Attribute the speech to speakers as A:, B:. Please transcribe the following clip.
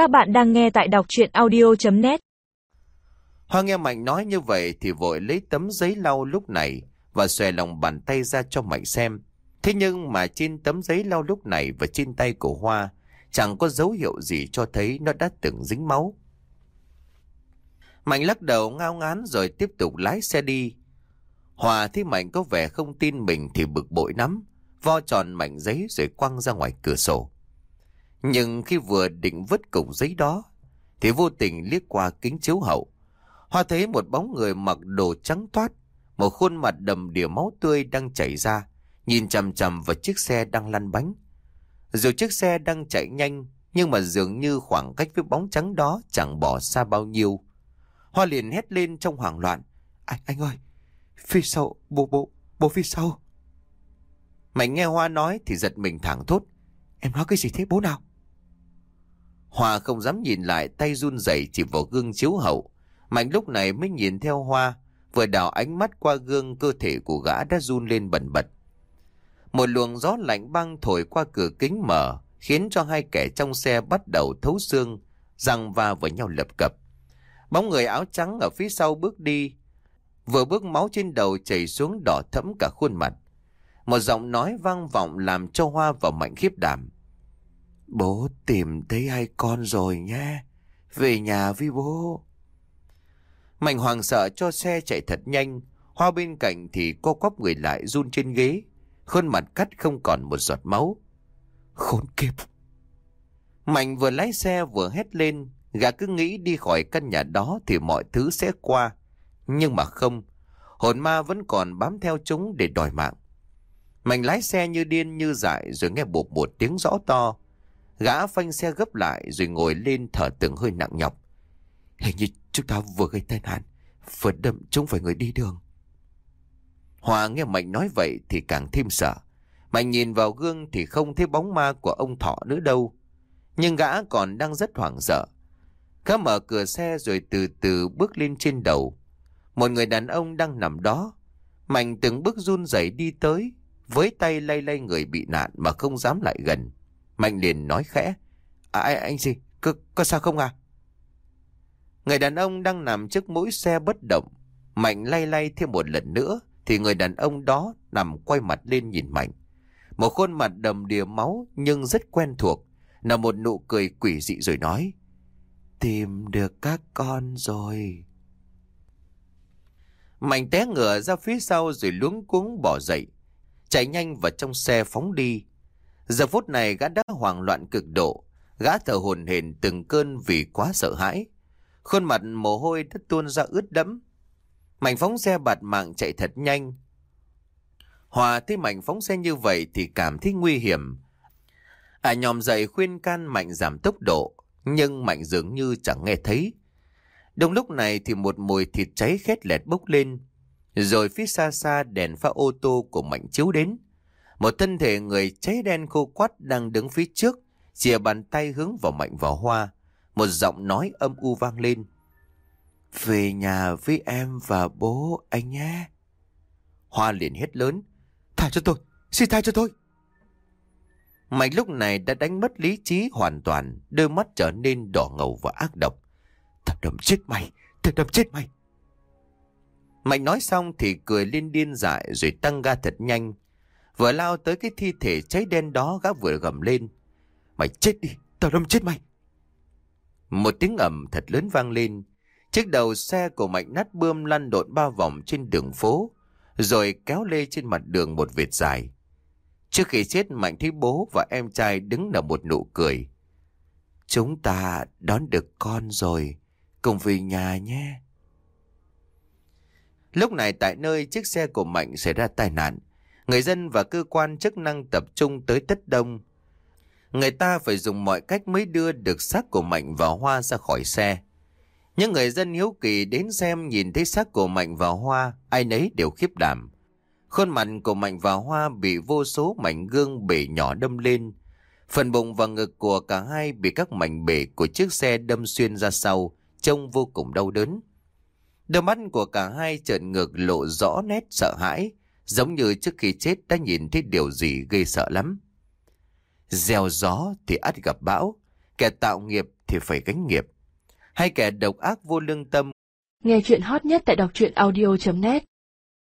A: Các bạn đang nghe tại đọc chuyện audio.net
B: Hoa nghe Mạnh nói như vậy thì vội lấy tấm giấy lau lúc này và xòe lòng bàn tay ra cho Mạnh xem. Thế nhưng mà trên tấm giấy lau lúc này và trên tay của Hoa chẳng có dấu hiệu gì cho thấy nó đã từng dính máu. Mạnh lắc đầu ngao ngán rồi tiếp tục lái xe đi. Hòa thấy Mạnh có vẻ không tin mình thì bực bội lắm, vo tròn mảnh giấy rồi quăng ra ngoài cửa sổ. Nhưng khi vừa định vứt cục giấy đó, thì vô tình liếc qua kính chiếu hậu. Hoa thấy một bóng người mặc đồ trắng toát, một khuôn mặt đầm đìa máu tươi đang chảy ra, nhìn chằm chằm vào chiếc xe đang lăn bánh. Dù chiếc xe đang chạy nhanh, nhưng mà dường như khoảng cách với bóng trắng đó chẳng bỏ xa bao nhiêu. Hoa liền hét lên trong hoảng loạn. Anh, anh ơi, phía sau, bố, bố, bố phía sau. mày nghe Hoa nói thì giật mình thẳng thốt. Em nói cái gì thế bố nào? Hoa không dám nhìn lại tay run rẩy chỉ vào gương chiếu hậu. Mạnh lúc này mới nhìn theo Hoa, vừa đảo ánh mắt qua gương cơ thể của gã đã run lên bần bật. Một luồng gió lạnh băng thổi qua cửa kính mở, khiến cho hai kẻ trong xe bắt đầu thấu xương, răng va với nhau lập cập. Bóng người áo trắng ở phía sau bước đi, vừa bước máu trên đầu chảy xuống đỏ thẫm cả khuôn mặt. Một giọng nói vang vọng làm cho Hoa và Mạnh khiếp đảm. Bố tìm thấy hai con rồi nhé. Về nhà với bố. Mạnh hoàng sợ cho xe chạy thật nhanh. Hoa bên cạnh thì co quắp người lại run trên ghế. Khuôn mặt cắt không còn một giọt máu. Khốn kiếp. Mạnh vừa lái xe vừa hét lên. Gã cứ nghĩ đi khỏi căn nhà đó thì mọi thứ sẽ qua. Nhưng mà không. Hồn ma vẫn còn bám theo chúng để đòi mạng. Mạnh lái xe như điên như dại rồi nghe bột một tiếng rõ to. Gã phanh xe gấp lại rồi ngồi lên thở từng hơi nặng nhọc. Hình như chúng ta vừa gây tai nạn, vừa đâm chúng phải người đi đường. Hòa nghe Mạnh nói vậy thì càng thêm sợ. Mạnh nhìn vào gương thì không thấy bóng ma của ông Thọ nữa đâu. Nhưng gã còn đang rất hoảng sợ. Gã mở cửa xe rồi từ từ bước lên trên đầu. Một người đàn ông đang nằm đó. Mạnh từng bước run rẩy đi tới, với tay lay lay người bị nạn mà không dám lại gần. Mạnh liền nói khẽ. À, anh gì? Có, có sao không à? Người đàn ông đang nằm trước mũi xe bất động. Mạnh lay lay thêm một lần nữa thì người đàn ông đó nằm quay mặt lên nhìn Mạnh. Một khuôn mặt đầm đìa máu nhưng rất quen thuộc. Là một nụ cười quỷ dị rồi nói. Tìm được các con rồi. Mạnh té ngửa ra phía sau rồi luống cuống bỏ dậy. Chạy nhanh vào trong xe phóng đi. Giờ phút này gã đã hoảng loạn cực độ. Gã thở hồn hển từng cơn vì quá sợ hãi. Khuôn mặt mồ hôi đã tuôn ra ướt đẫm. mảnh phóng xe bạt mạng chạy thật nhanh. Hòa thấy mảnh phóng xe như vậy thì cảm thấy nguy hiểm. À nhòm dậy khuyên can Mạnh giảm tốc độ, nhưng Mạnh dường như chẳng nghe thấy. Đúng lúc này thì một mùi thịt cháy khét lẹt bốc lên. Rồi phía xa xa đèn pha ô tô của Mạnh chiếu đến. Một thân thể người cháy đen khô quắt đang đứng phía trước, chìa bàn tay hướng vào Mạnh vào Hoa. Một giọng nói âm u vang lên. Về nhà với em và bố anh nhé. Hoa liền hét lớn. Tha cho tôi, xin tha cho tôi. Mạnh lúc này đã đánh mất lý trí hoàn toàn, đôi mắt trở nên đỏ ngầu và ác độc. Thật đâm chết mày, thật đâm chết mày. Mạnh nói xong thì cười lên điên dại rồi tăng ga thật nhanh. Vừa lao tới cái thi thể cháy đen đó gã vừa gầm lên. Mày chết đi, tao đâm chết mày. Một tiếng ầm thật lớn vang lên. Chiếc đầu xe của Mạnh nát bươm lăn lộn ba vòng trên đường phố, rồi kéo lê trên mặt đường một vệt dài. Trước khi chết Mạnh thấy bố và em trai đứng nở một nụ cười. Chúng ta đón được con rồi, cùng về nhà nhé. Lúc này tại nơi chiếc xe của Mạnh xảy ra tai nạn, người dân và cơ quan chức năng tập trung tới tất đông. Người ta phải dùng mọi cách mới đưa được xác của Mạnh và Hoa ra khỏi xe. Những người dân hiếu kỳ đến xem nhìn thấy xác của Mạnh và Hoa, ai nấy đều khiếp đảm. Khuôn mặt của Mạnh và Hoa bị vô số mảnh gương bể nhỏ đâm lên. Phần bụng và ngực của cả hai bị các mảnh bể của chiếc xe đâm xuyên ra sau, trông vô cùng đau đớn. Đôi mắt của cả hai trợn ngược lộ rõ nét sợ hãi, giống như trước khi chết đã nhìn thấy điều gì gây sợ lắm. Gieo gió thì ắt gặp bão, kẻ tạo nghiệp thì phải gánh nghiệp. hay kẻ độc ác vô lương tâm
C: Nghe chuyện hot nhất tại đọc truyện audio.net